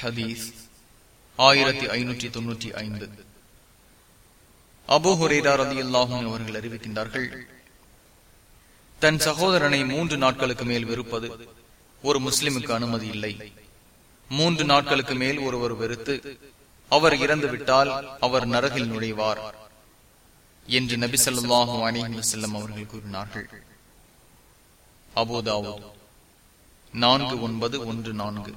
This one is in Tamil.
ஹதீஸ் ஆயிரத்தி ஐநூற்றி தொன்னூற்றி ஐந்து. அபு ஹுரேரா ரதி அல்லாஹும் அவர்கள் அறிவிக்கின்றார்கள் தன் சகோதரனை மூன்று நாட்களுக்கு மேல் வெறுப்பது ஒரு முஸ்லிமுக்கு அனுமதி இல்லை. மூன்று நாட்களுக்கு மேல் ஒருவர் வெறுத்து அவர் இறந்துவிட்டால் அவர் நரகில் நுழைவார் என்று நபி சொல்லாஹும் அணிஹி செல்லம் அவர்கள் கூறினார்கள். அபோதாவோ நான்கு ஒன்பது ஒன்று நான்கு.